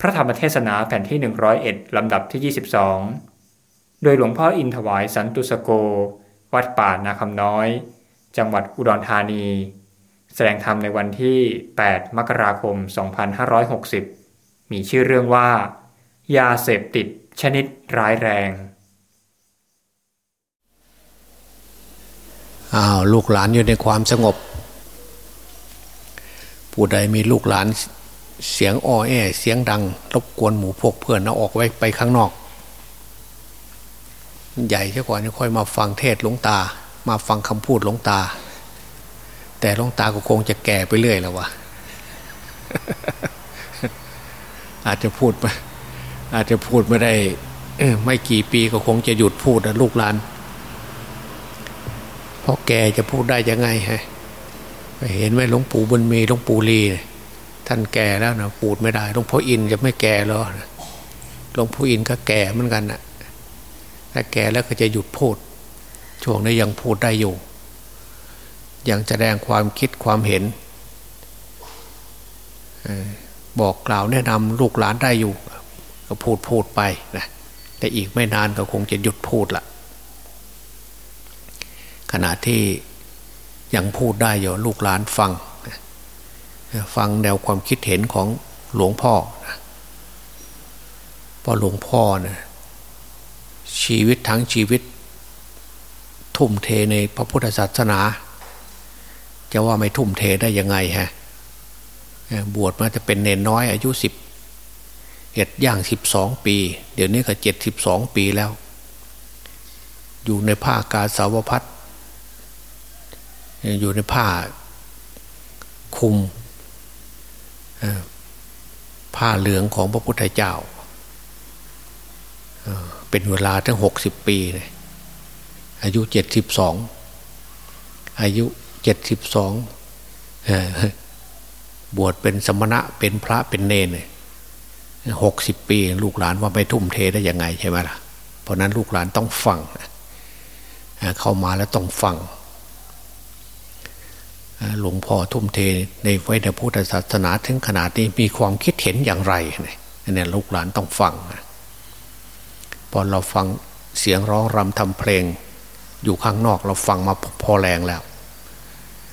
พระธรรมเทศนาแผ่นที่ 101 ลำดับที่ 22 โดยหลวงพ่ออินถวายสันตุสโก วัดป่านาคำน้อย จังหวัดอุดรธานี แสดงธรรมในวันที่ 8 มกราคม 2560 มีชื่อเรื่องว่า ยาเสพติดชนิดร้ายแรงอ้าวลูกหลานอยู่ในความสงบ ผู้ใดมีลูกหลาน เสียงอ้อแอเสียงดัง รบกวนหมู่พวกเพื่อนเอาออกไว้ไปข้างนอก ใหญ่เช่ก่อนค่อยมาฟังเทศหลวงตา มาฟังคำพูดหลวงตา แต่หลวงตาก็คงจะแก่ไปเรื่อยแล้ววะอาจจะพูดไปอาจจะพูดไม่ได้ไม่กี่ปีก็คงจะหยุดพูดนะลูกหลานเพราะแกจะพูดได้ยังไงฮะเห็นไหมหลวงปู่บุญมีหลวงปู่ลี ท่านแก่แล้วนะปูดไม่ได้หลวงพ่ออินจะไม่แก่แล้วหลวงพ่ออินก็แก่เหมือนกันนะถ้าแก่แล้วก็จะหยุดพูด ช่วงนี้ยังพูดได้อยู่ ยังแสดงความคิดความเห็น บอกกล่าวแนะนำลูกหลานได้อยู่ ก็พูดพูดไปนะแต่อีกไม่นานก็คงจะหยุดพูดละขณะที่ยังพูดได้อยู่ลูกหลานฟัง ฟังแนวความคิดเห็นของหลวงพ่อเพราะหลวงพ่อนะชีวิตทั้งชีวิต ทุ่มเทในพระพุทธศาสนา จะว่าไม่ทุ่มเทได้ยังไงฮะบวชมาจะเป็นเนนน้อยอายุสิบเอ็ดย่างสิบสองปี เดี๋ยวนี้ก็เจ็ดสิบสองปีแล้ว อยู่ในภาคกาสาวพัฒอยู่ในผ้าคุม ผ้าเหลืองของพระพุทธเจ้า เป็นเวลาทั้งหกสิบปีเลยอายุเจ็ดสิบสองอายุเจ็ดสิบสองบวชเป็นสมณะเป็นพระเป็นเนรหกสิบปี ลูกหลานว่าไม่ทุ่มเทได้ยังไงใช่ไหมล่ะ เพราะนั้นลูกหลานต้องฟังเข้ามาแล้วต้องฟัง หลวงพ่อทุ่มเทในไว้ในพุทธศาสนาถึงขนาดนี้มีความคิดเห็นอย่างไรเนี่ยลูกหลานต้องฟังพอเราฟังเสียงร้องรำทำเพลง อยู่ข้างนอกเราฟังมาพอแรงแล้ว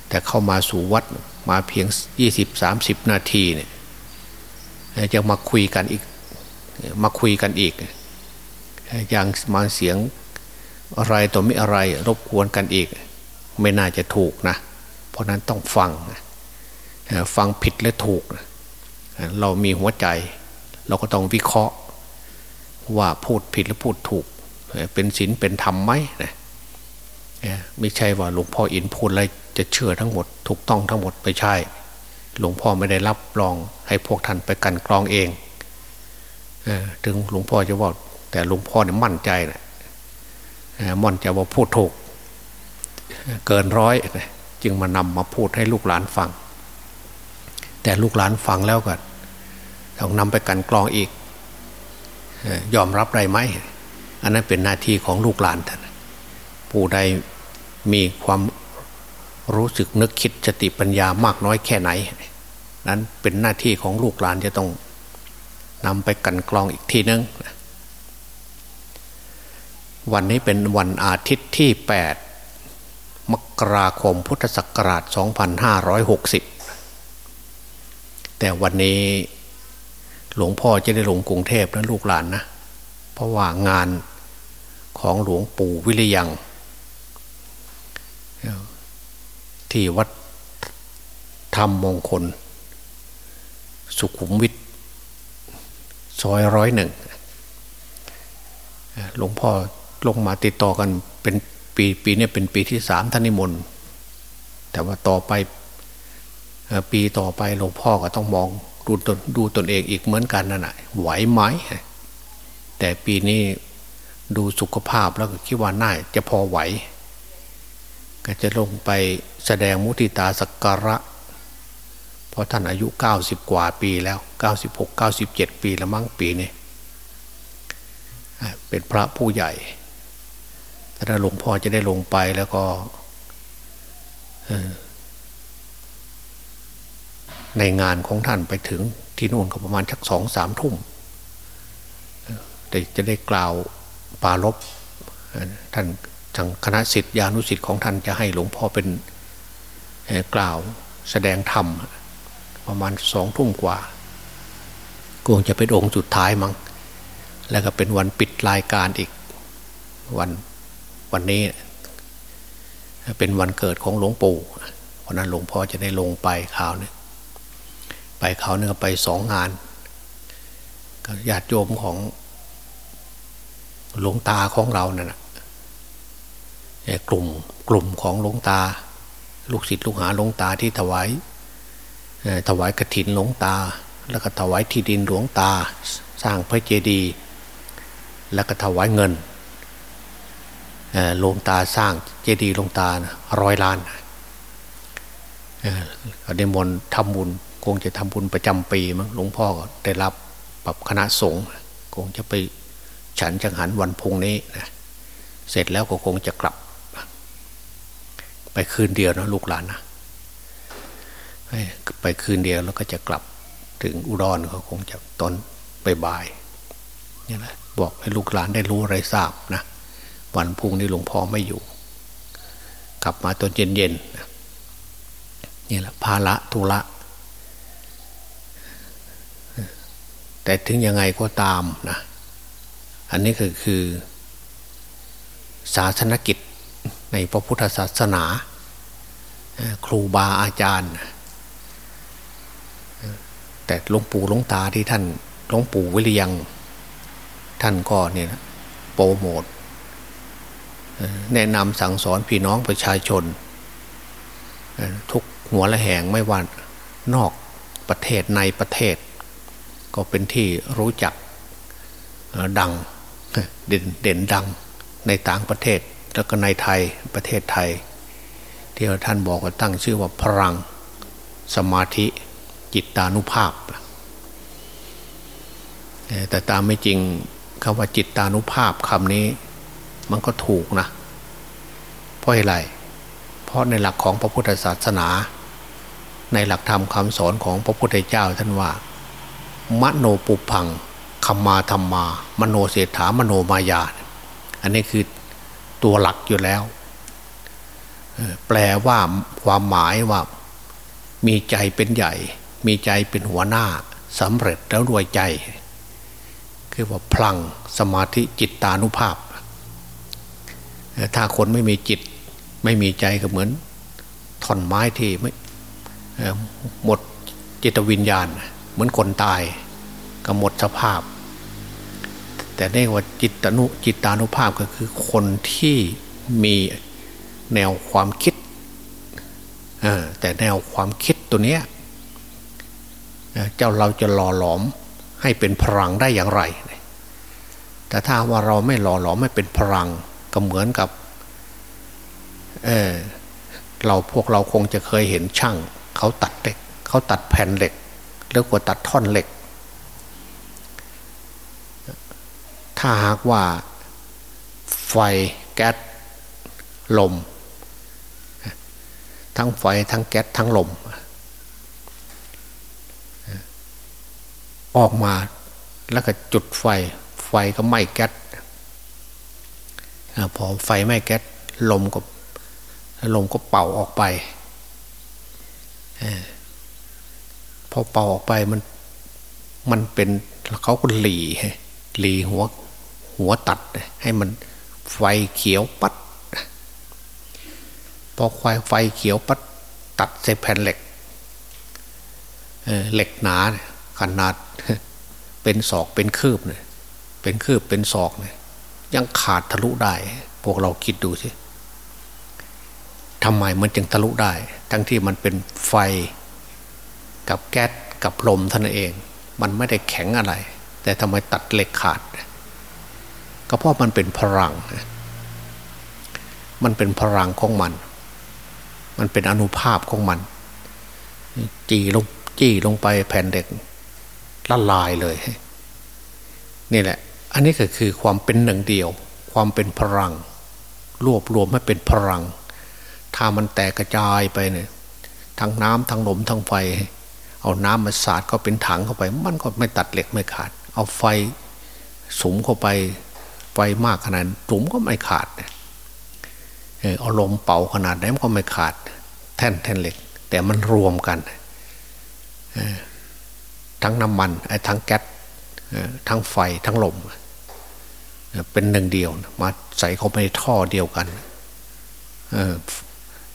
แต่เข้ามาสู่วัดมาเพียงยี่สิบสามสิบนาทีเนี่ยจะมาคุยกันอีกมาคุยกันอีกอย่างมาเสียงอะไรตัวไม่อะไรรบกวนกันอีก ไม่น่าจะถูกนะ เพราะนั้นต้องฟังฟังผิดและถูก เรามีหัวใจ เราก็ต้องวิเคราะห์ ว่าพูดผิดหรือพูดถูก เป็นศีลเป็นธรรมไหมนะไม่ใช่ว่าหลวงพ่ออินพูดอะไรจะเชื่อทั้งหมด ถูกต้องทั้งหมดไม่ใช่ หลวงพ่อไม่ได้รับรองให้พวกท่านไปกันกรองเองถึงหลวงพ่อจะว่าแต่หลวงพ่อเนี่ยมั่นใจนะมั่นใจว่าพูดถูก เกินร้อยนะ จึงมานำมาพูดให้ลูกหลานฟัง แต่ลูกหลานฟังแล้วก็ต้องนำไปกันกรองอีก ยอมรับได้ไหม อันนั้นเป็นหน้าที่ของลูกหลานท่านผู้ใดมีความรู้สึกนึกคิดสติปัญญามากน้อยแค่ไหน นั้นเป็นหน้าที่ของลูกหลานจะต้องนำไปกันกรองอีกทีนึงวันนี้เป็นวันอาทิตย์ที่ 8 มกราคมพุทธศักราช 2560 แต่วันนี้หลวงพ่อจะได้ลงกรุงเทพนะลูกหลานนะ เพราะว่างานของหลวงปู่วิริยัง ที่วัดธรรมมงคล สุขุมวิทซอยร้อยหนึ่งหลวงพ่อลงมาติดต่อกันเป็น ปีปีนี้เป็นปีที่สามท่านนิมนต์แต่ว่าต่อไปปีต่อไปหลวงพ่อก็ต้องมองดูตนดูตนเองอีกเหมือนกันนั่นแหะไหวไหมแต่ปีนี้ดูสุขภาพแล้วก็คิดว่าน่าจะพอไหว ก็จะลงไปแสดงมุติตาสักการะ เพราะท่านอายุเก้าสิบกว่าปีแล้วเก้าสิบหกเก้าสิบเจ็ดปีละมั้งปีนี้เป็นพระผู้ใหญ่ ถ้าหลวงพ่อจะได้ลงไปแล้วก็ในงานของท่านไปถึงที่นู่นก็ประมาณชักสองสามทุ่มแต่จะได้กล่าวปาลบท่านทางคณะสิทธิานุสิทธิ์ของท่านจะให้หลวงพ่อเป็นกล่าวแสดงธรรม ประมาณสองทุ่มกว่าคงจะเป็นองค์สุดท้ายมั้งแล้วก็เป็นวันปิดรายการอีกวัน วันนี้ เป็นวันเกิดของหลวงปู่วันนั้นหลวงพ่อจะได้ลงไปข่าวเนี่ยไปข่าวเนี่ยไปสองงานญาติโยมของหลวงตาของเราเนี่ยกลุ่มกลุ่มของหลวงตา ลูกศิษย์ลูกหาหลวงตาที่ถวายถวายกระถินหลวงตา แล้วก็ถวายที่ดินหลวงตา สร้างพระเจดีย์แล้วก็ถวายเงิน หลวงตาสร้างเจดีย์หลวงตาร้อยล้านก็ได้มนทำบุญคงจะทำบุญประจำปีมั้งหลวงพ่อก็ได้รับปรับคณะสงฆ์คงจะไปฉันจังหันวันพุ่งนี้นะเสร็จแล้วก็คงจะกลับ ไปคืนเดียวนะลูกหลานนะไปคืนเดียวแล้วก็จะกลับถึงอุดรเขาคงจะตอนไปบ่ายนี่แหละบอกให้ลูกหลานได้รู้อะไรทราบนะ วันพุ่งนี้หลวงพ่อไม่อยู่ กลับมาตอนเย็นๆนี่แหละภาระธุระแต่ถึงยังไงก็ตามนะอันนี้คือคือศาสนกิจในพระพุทธศาสนา ครูบาอาจารย์ แต่หลวงปู่หลวงตาที่ท่านหลวงปู่วิริยัง ท่านก็เนี่ยโปรโมท แนะนำสั่งสอนพี่น้องประชาชน ทุกหัวละแหงไม่ว่านอกประเทศในประเทศ ก็เป็นที่รู้จักดังเด่นเด่นดังในต่างประเทศแล้วก็ในไทยประเทศไทย ที่ท่านบอกว่าตั้งชื่อว่าพลังสมาธิจิตตานุภาพ แต่ตามไม่จริงคำว่าจิตตานุภาพคำนี้ มันก็ถูกนะเพราะอะไรเพราะในหลักของพระพุทธศาสนา ในหลักธรรมคำสอนของพระพุทธเจ้าท่านว่ามโนปุพังคมาธรรมา มโนเศรษฐามโนมายา อันนี้คือตัวหลักอยู่แล้ว แปลว่าความหมายว่า มีใจเป็นใหญ่ มีใจเป็นหัวหน้าสำเร็จแล้วรวยใจ คือว่าพลังสมาธิจิตตานุภาพ ถ้าคนไม่มีจิต ไม่มีใจก็เหมือนท่อนไม้ที่ไม่หมดจิตวิญญาณ เหมือนคนตายก็หมดสภาพ แต่เรียกว่าจิตนุจิตานุภาพก็คือคนที่มีแนวความคิดแต่แนวความคิดตัวเนี้ยเจ้าเราจะหล่อหลอมให้เป็นพลังได้อย่างไร แต่ถ้าว่าเราไม่หล่อหลอมไม่เป็นพลัง ก็เหมือนกับเเราพวกเราคงจะเคยเห็นช่าง เขาตัดเหล็ก เขาตัดแผ่นเหล็กแล้วก็ตัดท่อนเหล็ก ถ้าหากว่าไฟแก๊สลม ทั้งไฟทั้งแก๊สทั้งลม ออกมาแล้วก็จุดไฟ ไฟก็ไหม้แก๊ส พอไฟไหม้แก๊สลมก็ลมก็เป่าออกไปพอเป่าออกไปมันมันเป็นเขาก็หลีหลีหัว หัวตัด ให้มันไฟเขียวปัด พอไฟไฟเขียวปัด ตัดใส่แผ่นเหล็กเหล็กหนาขนาดเป็นศอกเป็นคืบเนี่ยเป็นคืบเป็นศอกเนี่ย ยังขาดทะลุได้ พวกเราคิดดูสิทำไมมันจึงทะลุได้ ทั้งที่มันเป็นไฟกับแก๊สกับลมท่านเอง มันไม่ได้แข็งอะไร แต่ทำไมตัดเหล็กขาด ก็เพราะมันเป็นพลัง มันเป็นพลังของมัน มันเป็นอนุภาพของมัน จีลงจี้ลงไปแผ่นเด็กละลายเลย นี่แหละ อันนี้ก็คือความเป็นหนึ่งเดียว ความเป็นพลัง รวบรวมให้เป็นพลัง ถ้ามันแตกกระจายไปเนี่ยทั้งน้ำทั้งลมทั้งไฟ เอาน้ำมาสาดก็เป็นถังเข้าไป มันก็ไม่ตัดเหล็กไม่ขาด เอาไฟสุมเข้าไปไฟมากขนาดสุมก็ไม่ขาดเอาลมเป่าขนาดไหนมันก็ไม่ขาด แท่นแท่นเหล็ก แต่มันรวมกันทั้งน้ำมันไอ้ทั้งแก๊สทั้งไฟทั้งลม เป็นหนึ่งเดียวมาใส่เข้าไปในท่อเดียวกัน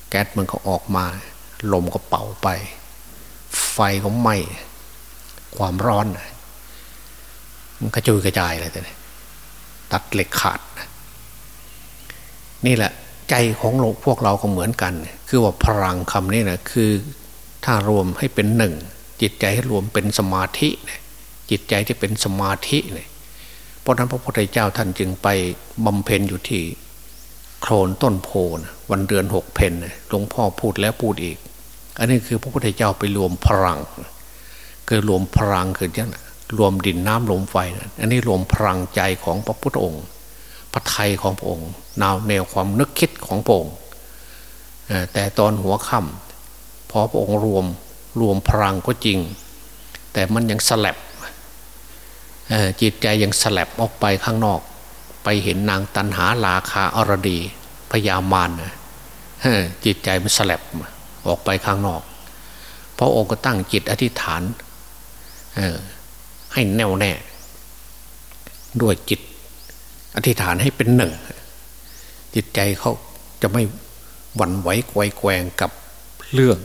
แก๊สมันก็ออกมา ลมก็เป่าไป ไฟก็ไหม้ความร้อน มันกระจุยกระจายอะไรแต่ตัดเหล็กขาด นี่แหละใจของโลกพวกเราก็เหมือนกัน คือว่าพลังคำนี้นะคือถ้ารวมให้เป็นหนึ่งจิตใจให้รวมเป็นสมาธิ จิตใจที่เป็นสมาธิเนี่ย เพราะนั้นพระพุทธเจ้าท่านจึงไปบำเพ็ญอยู่ที่โคลนต้นโพนะวันเดือนหกเพนหลวงพ่อพูดแล้วพูดอีก อันนี้คือพระพุทธเจ้าไปรวมพลังคือรวมพลังคือยังรวมดินน้ำลมไฟนะอันนี้รวมพลังใจของพระพุทธองค์ พระไทยของพระองค์แนวแนวความนึกคิดของพระองค์แต่ตอนหัวค่ำพอพระองค์รวมรวมพลังก็จริง แต่มันยังสลับ จิตใจยังสลับออกไปข้างนอก ไปเห็นนางตันหาลาคาอรดีพยามารนจิตใจมันสลับออกไปข้างนอกพระองค์ก็ตั้งจิตอธิษฐานให้แน่วแน่ ด้วยจิต อธิษฐานให้เป็นหนึ่ง จิตใจเขาจะไม่หวั่นไหวไกวแกงกับเรื่อง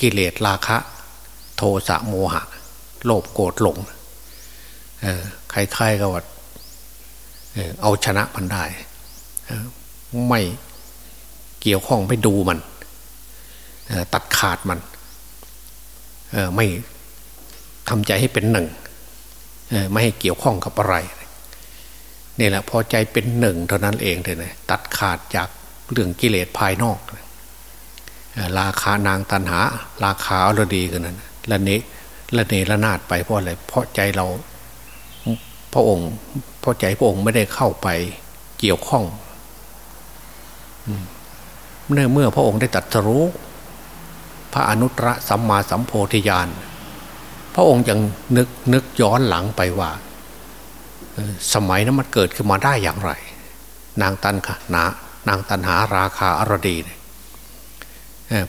กิเลสราคะ โทสะโมหะ โลภโกรธหลง ใครๆก็ว่าเอาชนะมันได้ไม่เกี่ยวข้องไม่ดูมันตัดขาดมันไม่ทำใจให้เป็นหนึ่งไม่ให้เกี่ยวข้องกับอะไรนี่แหละพอใจเป็นหนึ่งเท่านั้นเองเลยตัดขาดจากเรื่องกิเลสภายนอกราคานางตันหา ราคาอรดีกันนั้นละเนละเนละนาดไปเพราะอะไรเพราะใจเรา พระองค์พระใจพระองค์ไม่ได้เข้าไปเกี่ยวข้องเมื่อเมื่อพระองค์ได้ตัดรู้พระอนุตตรสัมมาสัมโพธิญาณพระองค์ยังนึกนึกย้อนหลังไปว่า สมัยนั้นมันเกิดขึ้นมาได้อย่างไร นางตันค่ะนานางตันหาราคาอรดีเนี่ย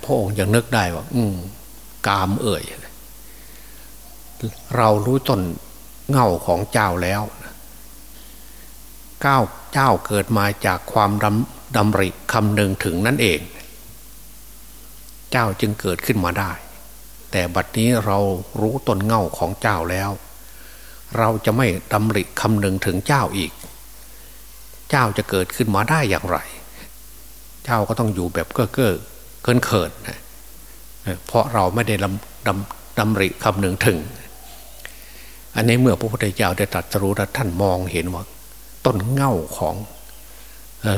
พระองค์ยังนึกได้ว่า อืกามเอ่ยเรารู้ต้น เง่าของเจ้าแล้วก้าวเจ้าเกิดมาจากความดำดำริคำหนึ่งถึงนั่นเอง เจ้าจึงเกิดขึ้นมาได้ แต่บัดนี้เรารู้ตนเง่าของเจ้าแล้ว เราจะไม่ดำริคำหนึ่งถึงเจ้าอีก เจ้าจะเกิดขึ้นมาได้อย่างไร เจ้าก็ต้องอยู่แบบเก้อเก้อเกินเขินนะเพราะเราไม่ได้ดำดำดำริคำหนึ่งถึง อันนี้เมื่อพระพุทธเจ้าได้ตรัสรู้แล้วท่านมองเห็นว่า ต้นเง่าของ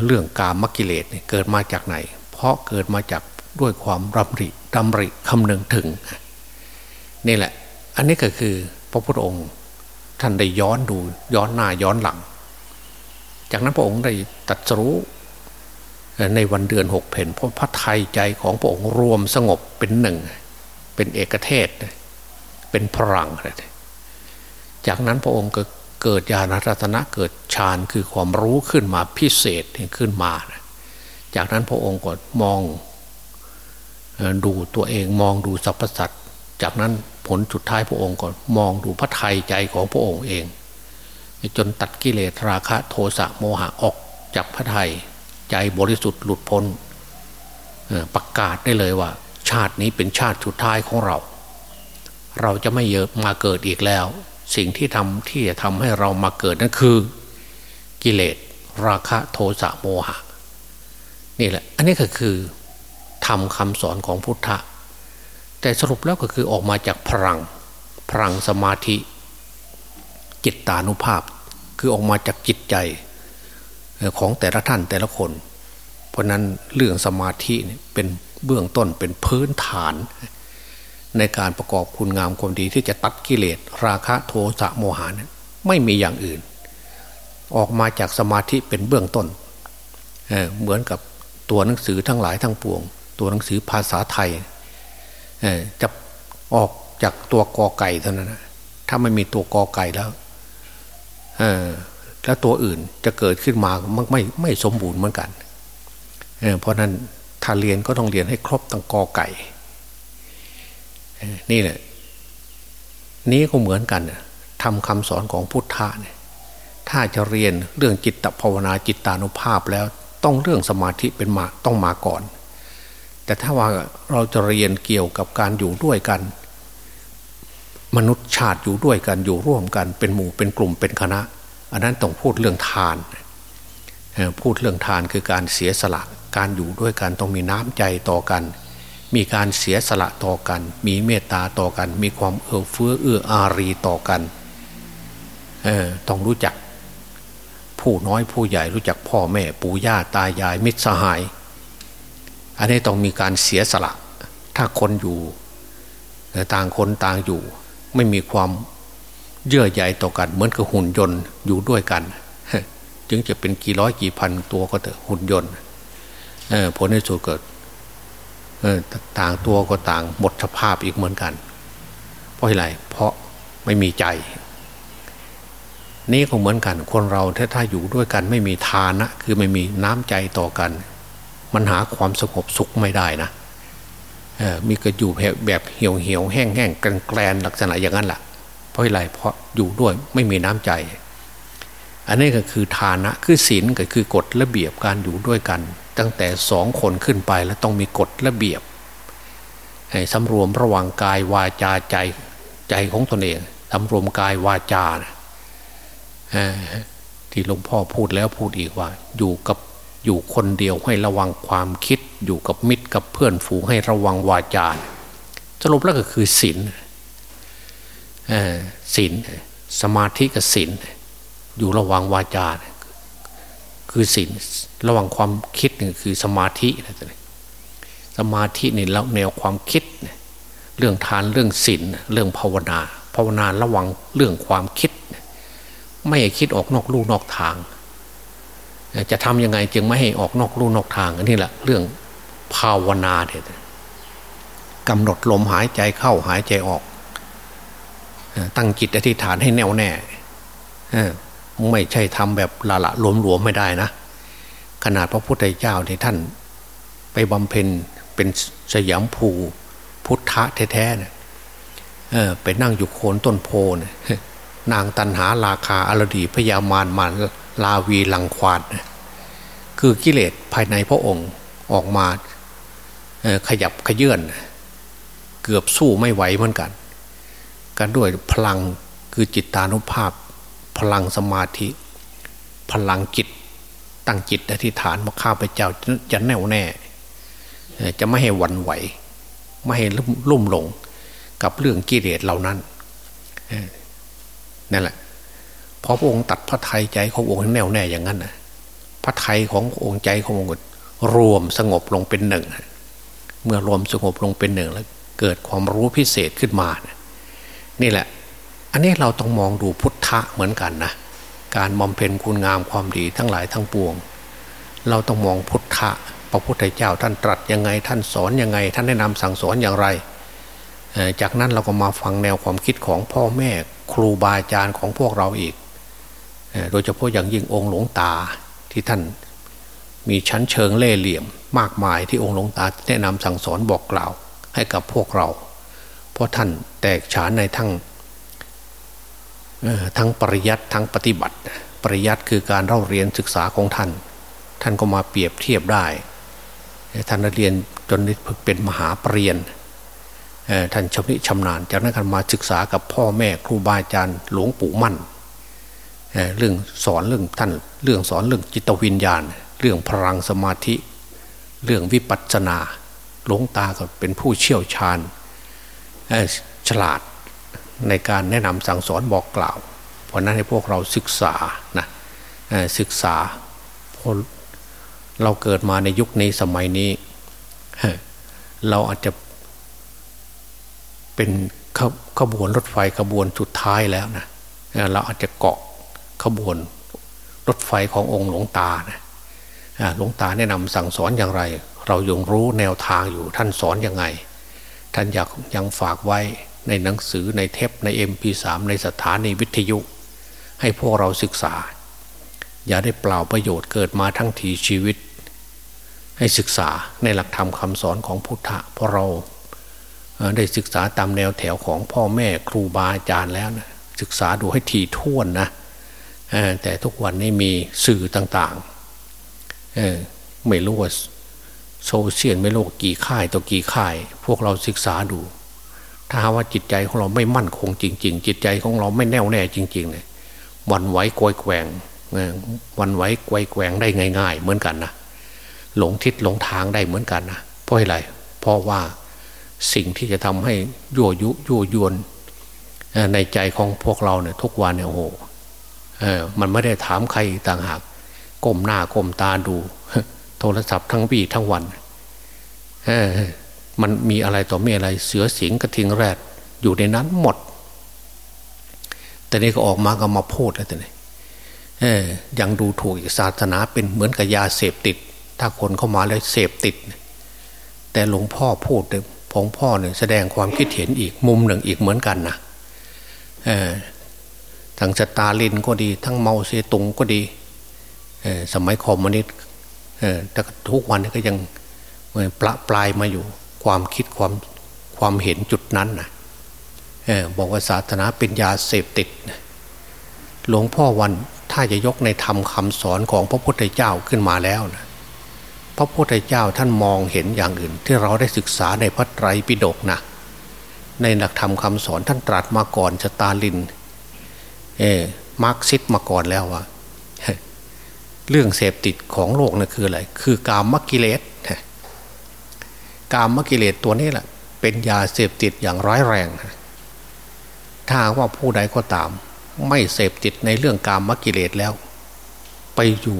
เรื่องกามกิเลสเกิดมาจากไหน เพราะเกิดมาจากด้วยความรำริดำริคำนึงถึงนี่แหละ อันนี้ก็คือพระพุทธองค์ท่านได้ย้อนดูย้อนหน้าย้อนหลัง จากนั้นพระองค์ได้ตัดสู้ในวันเดือนหกเพนเพราะพระไทยใจของพระองค์รวมสงบเป็นหนึ่ง เป็นเอกเทศ เป็นพลังเลย จากนั้นพระองค์ก็เกิดญาณรัตนะเกิดฌานคือความรู้ขึ้นมาพิเศษขึ้นมา จากนั้นพระองค์ก็มองดูตัวเองมองดูสรรพสัตว์จากนั้นผลสุดท้ายพระองค์ก็มองดูพระไทยใจของพระองค์เอง จนตัดกิเลสราคะโทสะโมหะออกจากพระไทยใจบริสุทธิ์หลุดพ้นประกาศได้เลยว่า ชาตินี้เป็นชาติสุดท้ายของเรา เราจะไม่เยอะมาเกิดอีกแล้ว สิ่งที่ทำที่จะทำให้เรามาเกิดนั่นคือ กิเลสราคะโทสะโมหะ นี่แหละ อันนี้ก็คือทำคำสอนของพุทธะ แต่สรุปแล้วก็คือออกมาจากพลังพลังสมาธิ จิตตานุภาพ คือออกมาจากจิตใจของแต่ละท่านแต่ละคน เพราะนั้นเรื่องสมาธิเป็นเบื้องต้นเป็นพื้นฐาน ในการประกอบคุณงามความดีที่จะตัดกิเลสราคะโทสะโมหะนั้นไม่มีอย่างอื่น ออกมาจากสมาธิเป็นเบื้องต้นเเหมือนกับตัวหนังสือทั้งหลายทั้งปวง ตัวหนังสือภาษาไทยจะออกจากตัวกอไก่เท่านั้นนะถ้าไม่มีตัวกอไก่แล้วแล้วตัวอื่นจะเกิดขึ้นมาไมไม่ไม่สมบูรณ์เหมือนกันเเพราะนั้นถ้าเรียนก็ต้องเรียนให้ครบตั้งกอไก่ นี่แหละนี้ก็เหมือนกันทำคำสอนของพุทธะเนี่ยถ้าจะเรียนเรื่องจิตภาวนาจิตตานุภาพแล้วต้องเรื่องสมาธิเป็นมาต้องมาก่อน แต่ถ้าว่าเราจะเรียนเกี่ยวกับการอยู่ด้วยกัน มนุษย์ชาติอยู่ด้วยกันอยู่ร่วมกันเป็นหมู่เป็นกลุ่มเป็นคณะ อันนั้นต้องพูดเรื่องทาน พูดเรื่องทานคือการเสียสละการอยู่ด้วยกันต้องมีน้ำใจต่อกัน มีการเสียสละต่อกัน มีเมตตาต่อกัน มีความเอื้อเฟื้อเอื้ออารีต่อกันต้องรู้จัก ผู้น้อยผู้ใหญ่รู้จักพ่อแม่ปู่ย่าตายายมิตรสหาย อันนี้ต้องมีการเสียสละ ถ้าคนอยู่ต่างคนต่างอยู่ ไม่มีความเยื่อใยต่อกัน เหมือนกับหุ่นยนต์อยู่ด้วยกัน จึงจะเป็นกี่ร้อยกี่พันตัวก็เถอะหุ่นยนต์ผลในสุดเกิด ต่างตัวก็ต่างหมดสภาพอีกเหมือนกัน เพราะอะไรเพราะไม่มีใจ นี่ก็เหมือนกัน คนเราถ้าถ้าอยู่ด้วยกันไม่มีทานะ คือไม่มีน้ำใจต่อกัน มันหาความสงบสุขไม่ได้นะมีก็อยู่แบบเหี่ยวเหี่ยวแห้งแห้งกลนแกลนลักษณะอย่างนั้นแหละเพราะอะไรเพราะอยู่ด้วยไม่มีน้ำใจ อันนี้ก็คือทานะคือศีลก็คือกฎระเบียบการอยู่ด้วยกัน ตั้งแต่สองคนขึ้นไปแล้วต้องมีกฎระเบียบให้สำรวมระวังกายวาจาใจใจของตนเองสำรวมกายวาจานะที่หลวงพ่อพูดแล้วพูดอีกว่า อยู่กับอยู่คนเดียวให้ระวังความคิด อยู่กับมิตรกับเพื่อนฝูงให้ระวังวาจาสรุปแล้วก็คือศีลศีลสมาธิกับศีล อยู่ระวังวาจา คือศีลระวังความคิดนี่คือสมาธิสมาธินี่แล้วแนวความคิด เรื่องทานเรื่องศีลเรื่องภาวนา ภาวนาระวังเรื่องความคิด ไม่ให้คิดออกนอกลู่นอกทาง จะทำยังไงจึงไม่ให้ออกนอกลู่นอกทางอันนี้แหละเรื่องภาวนาเด็ดกำหนดลมหายใจเข้าหายใจออก ตั้งจิตอธิษฐานให้แน่วแน่ ไม่ใช่ทำแบบละละหลวมหลวมไม่ได้นะ ขนาดพระพุทธเจ้าที่ท่าน ไปบำเพ็ญเป็นสยามภูพุทธะแท้ๆเนี่ยไปนั่งอยู่โคนต้นโพเนี่ยนางตันหาราคาอรดีพยามารมาลาวีลังควานคือกิเลสภายในพระองค์ออกมาขยับขยื่นเกือบสู้ไม่ไหวเหมือนกัน กันด้วยพลังคือจิตตานุภาพ พลังสมาธิ พลังจิต ตั้งจิตอธิษฐานว่าข้าพเจ้าจะแน่วแน่ จะไม่ให้วันไหว ไม่ให้ลุ่มหลงกับเรื่องกิเลสเหล่านั้นนั่นแหละพอพระองค์ตัดพระไทยใจขององค์แน่วแน่อย่างนั้นนะพระไทยขององค์ใจขององค์รวมสงบลงเป็นหนึ่ง เมื่อรวมสงบลงเป็นหนึ่งแล้ว เกิดความรู้พิเศษขึ้นมา นี่แหละ อันนี้เราต้องมองดูพุทธะเหมือนกันนะการบำเพ็ญคุณงามความดีทั้งหลายทั้งปวง เราต้องมองพุทธะพระพุทธเจ้าท่านตรัสยังไง ท่านสอนยังไง ท่านแนะนำสั่งสอนอย่างไร จากนั้นเราก็มาฟังแนวความคิดของพ่อแม่ครูบาอาจารย์ของพวกเราอีก โดยเฉพาะอย่างยิ่งองค์หลวงตาที่ท่านมีชั้นเชิงเล่เหลี่ยมมากมายที่องค์หลวงตาแนะนำสั่งสอนบอกกล่าวให้กับพวกเรา เพราะท่านแตกฉานในทั้ง ทั้งปริยัติทั้งปฏิบัติ ปริยัติคือการเล่าเรียนศึกษาของท่าน ท่านก็มาเปรียบเทียบได้ ท่านเรียนจนเป็นมหาปรริญญาท่านชำนิชำนาญ จากนั้นกันมาศึกษากับพ่อแม่ครูบาอาจารย์หลวงปู่มั่นเรื่องสอนเรื่องท่านเรื่องสอนเรื่องจิตวิญญาณ เรื่องพลังสมาธิ เรื่องวิปัสสนา หลวงตาก็เป็นผู้เชี่ยวชาญฉลาด ในการแนะนำสั่งสอนบอกกล่าว เพราะนั้นให้พวกเราศึกษานะศึกษาเราเกิดมาในยุคนี้สมัยนี้ เราอาจจะเป็นขบวนรถไฟขบวนสุดท้ายแล้วนะเราอาจจะเกาะขบวนรถไฟขององค์หลวงตานะหลวงตาแนะนำสั่งสอนอย่างไร เรายังรู้แนวทางอยู่ท่านสอนยังไง ท่านอยากยังฝากไว้ ในหนังสือในเทปใน MP3 ในสถานีวิทยุ ให้พวกเราศึกษา อย่าได้เปล่าประโยชน์เกิดมาทั้งทีชีวิต ให้ศึกษาในหลักธรรมคำสอนของพุทธะเพราะเราได้ศึกษาตามแนวแถวของพ่อแม่ครูบาอาจารย์แล้วนะศึกษาดูให้ทีท่วนนะแต่ทุกวันนี้มีสื่อต่างๆไม่รู้ว่าโซเชียลไม่รู้กี่ค่ายตัวกี่ค่าย พวกเราศึกษาดู ถ้าว่าจิตใจของเราไม่มั่นคงจริง ๆ จิตใจของเราไม่แน่วแน่จริงๆเนี่ยวันไหวกวยแกว่งวันไหวกวยแกว่งได้ง่าย ๆ เหมือนกันนะหลงทิศหลงทางได้เหมือนกันนะเพราะอะไรเพราะว่าสิ่งที่จะทำให้ยั่วยุยั่วยวนในใจของพวกเราเนี่ยทุกวันเนี่ยโอ้โหมันไม่ได้ถามใครต่างหากก้มหน้าก้มตาดู โทรศัพท์ทั้งวี่ทั้งวัน มันมีอะไรต่อมีอะไร เสือสิงกระทิงแรด อยู่ในนั้นหมด แต่นี่ก็ออกมาก็มาพูดแล้วแต่นี่ยังดูถูกศาสนาเป็นเหมือนกับยาเสพติด ถ้าคนเข้ามาแล้วเสพติด แต่หลวงพ่อพูดหลวงพ่อเนี่ยแสดงความคิดเห็นอีกมุมหนึ่งอีกเหมือนกันนะทั้งสตาลินก็ดี ทั้งเมาเซตุงก็ดีสมัยคอมมิวนิสต์แต่ทุกวันนี้ก็ยังปละปลายมาอยู่ ความคิดความความเห็นจุดนั้นนะบอกว่าศาสนาเป็นยาเสพติด หลวงพ่อวันถ้าจะยกในธรรมคำสอนของพระพุทธเจ้าขึ้นมาแล้วนะพระพุทธเจ้าท่านมองเห็นอย่างอื่น ที่เราได้ศึกษาในพระไตรปิฎกนะในหลักธรรมคำสอนท่านตรัสมาก่อนสตาลินเอมาร์กซิตมาก่อนแล้วว่าเรื่องเสพติดของโลกนะ่ะคืออะไร คือกามมกิเลส กามมกิเลสตัวนี้แหละเป็นยาเสพติดอย่างร้ายแรง ถ้าว่าผู้ใดก็ตาม ไม่เสพติดในเรื่องกามมกิเลสแล้ว ไปอยู่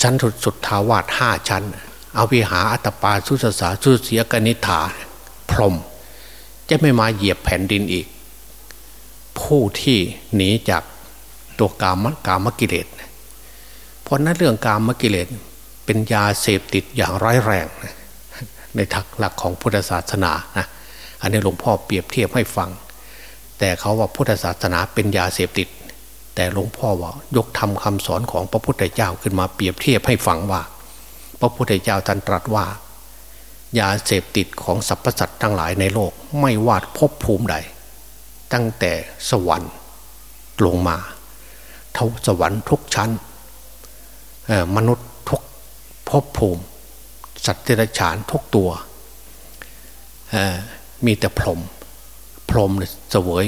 ชั้นสุดทาวาสห้าชั้นอวิหาอัตปาสุสสาสุเสียกนิฐา พรม จะไม่มาเหยียบแผ่นดินอีก ผู้ที่หนีจากตัวกามกามกิเลสเพราะนั้นเรื่องกามกิเลสเป็นยาเสพติดอย่างร้ายแรง ในทักหลักของพุทธศาสนานะอันนี้หลวงพ่อเปรียบเทียบให้ฟัง แต่เขาว่าพุทธศาสนาเป็นยาเสพติด แต่หลวงพ่อว่ายกทำคำสอนของพระพุทธเจ้าขึ้นมาเปรียบเทียบให้ฟังว่า พระพุทธเจ้าท่านตรัสว่า ยาเสพติดของสรรพสัตว์ทั้งหลายในโลกไม่วาดพบภูมิใด ตั้งแต่สวรรค์ลงมาทวสวรรค์ทุกชั้นมนุษย์ทุกภพภูมิ สัตว์เดรัจฉานทุกตัวมีแต่พรหมพรหมเสวย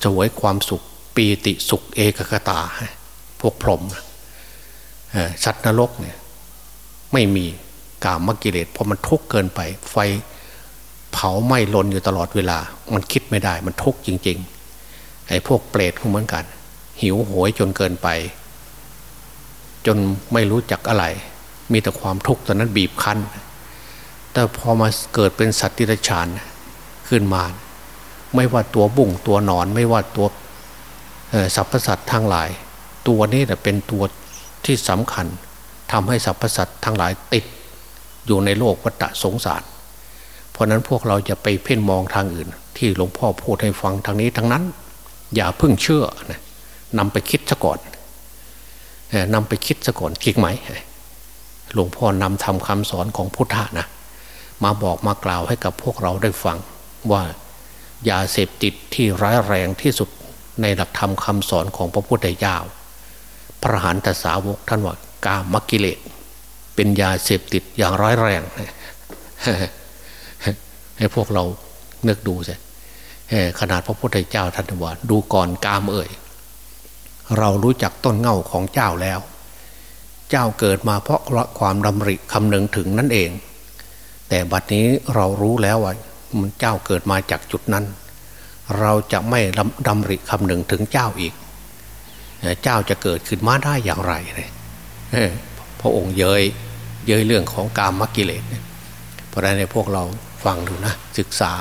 เสวยความสุข ปีติสุขเอกกตา พวกพรหมสัตว์นรกเนี่ยไม่มีกามกิเลสเพราะมันทุกข์เกินไป ไฟเผาไหม้ลนอยู่ตลอดเวลา มันคิดไม่ได้ มันทุกข์จริง ๆ ไอ้พวกเปรตก็เหมือนกัน หิวโหยจนเกินไป จนไม่รู้จักอะไร มีแต่ความทุกข์ตอนนั้นบีบคั้น แต่พอมาเกิดเป็นสัตว์ที่ไรฉานขึ้นมา ไม่ว่าตัวบุ่งตัวหนอน ไม่ว่าตัวสรรพสัตว์ทั้งหลาย ตัวนี้เป็นตัวที่สำคัญทำให้สรรพสัตว์ทั้งหลายติดอยู่ในโลกวัฏสงสาร เพราะนั้นพวกเราจะไปเพ่นมองทางอื่น ที่หลวงพ่อพูดให้ฟังทางนี้ทั้งนั้น อย่าเพิ่งเชื่อนะนำไปคิดซะก่อนนำไปคิดซะก่อนคิดไหม หลวงพ่อนำทำคำสอนของพุทธะนะมาบอกมากล่าวให้กับพวกเราได้ฟังว่ายาเสพติดที่ร้ายแรงที่สุดในหลักธรรมคำสอนของพระพุทธเจ้าพระหันตสาวกท่านว่ากามกิเลสเป็นยาเสพติดอย่างร้ายแรงให้พวกเราเนึกดูสิขนาดพระพุทธเจ้าท่านว่าดูก่อนกามเอ่ยเรารู้จักต้นเง่าของเจ้าแล้ว เจ้าเกิดมาเพราะความดำริคำนึงถึงนั่นเอง แต่บัดนี้เรารู้แล้วว่ามันเจ้าเกิดมาจากจุดนั้น เราจะไม่ดำริคำนึงถึงเจ้าอีก เจ้าจะเกิดขึ้นมาได้อย่างไรเลยพระองค์เยยเย้ยเรื่องของกามมกิเลสเพราะนั้นในพวกเราฟังดูนะศึกษา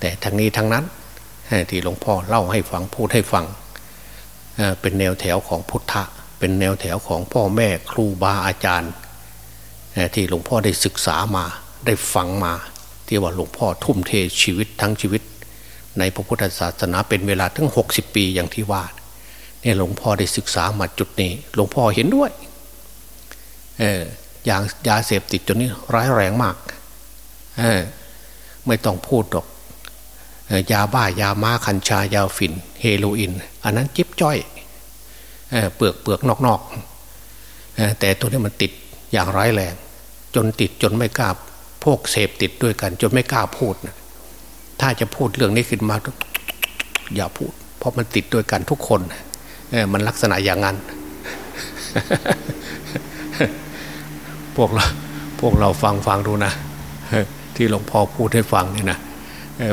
แต่ทั้งนี้ทั้งนั้นที่หลวงพ่อเล่าให้ฟังพูดให้ฟังเป็นแนวแถวของพุทธะ เป็นแนวแถวของพ่อแม่ครูบาอาจารย์ ที่หลวงพ่อได้ศึกษามาได้ฟังมา ที่ว่าหลวงพ่อทุ่มเทชีวิตทั้งชีวิต ในพระพุทธศาสนาเป็นเวลาถึงหกสิบปีอย่างที่ว่าเนี่ยหลวงพ่อได้ศึกษามาจุดนี้ หลวงพ่อเห็นด้วยเอออย่างยาเสพติดจนนี้ร้ายแรงมากเออไม่ต้องพูดหรอกยาบ้ายาม้าคัญชายาฝิ่น เฮโรอีน อันนั้นจิ๊บจ้อย เปลือกเปลือกนอกๆแต่ตัวนี้มันติดอย่างร้ายแรง จนติดจนไม่กล้าพวกเสพติดด้วยกัน จนไม่กล้าพูดนะถ้าจะพูดเรื่องนี้ขึ้นมาอย่าพูด เพราะมันติดด้วยกันทุกคนมันลักษณะอย่างนั้น พวกเราพวกเราฟังฟังดูนะที่หลวงพ่อพูดให้ฟังนี่นะ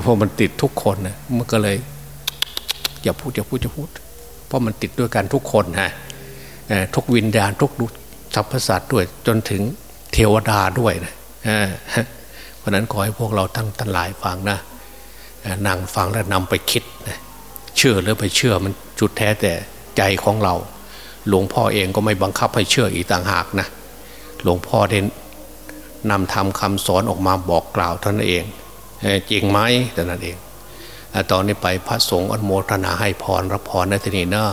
เพราะมันติดทุกคนนะมันก็เลย อย่าพูดอย่าพูดอย่าพูด เพราะมันติดด้วยกันทุกคนฮะทุกวิญญาณทุกสรรพสัตว์ด้วยจนถึงเทวดาด้วยนะเพราะนั้นขอให้พวกเราทั้งทั้งหลายฟังนะนั่งฟังแล้วนำไปคิดนะเชื่อหรือไปเชื่อมันจุดแท้แต่ใจของเรา หลวงพ่อเองก็ไม่บังคับให้เชื่ออีกต่างหากนะหลวงพ่อเด่นนำทำคำสอนออกมาบอกกล่าวท่านเองจริงไหมแต่นั้นเอง ตอนนี้ไปพระสงฆ์อนโมทนาให้พรรับพรในที่นี้เนาะ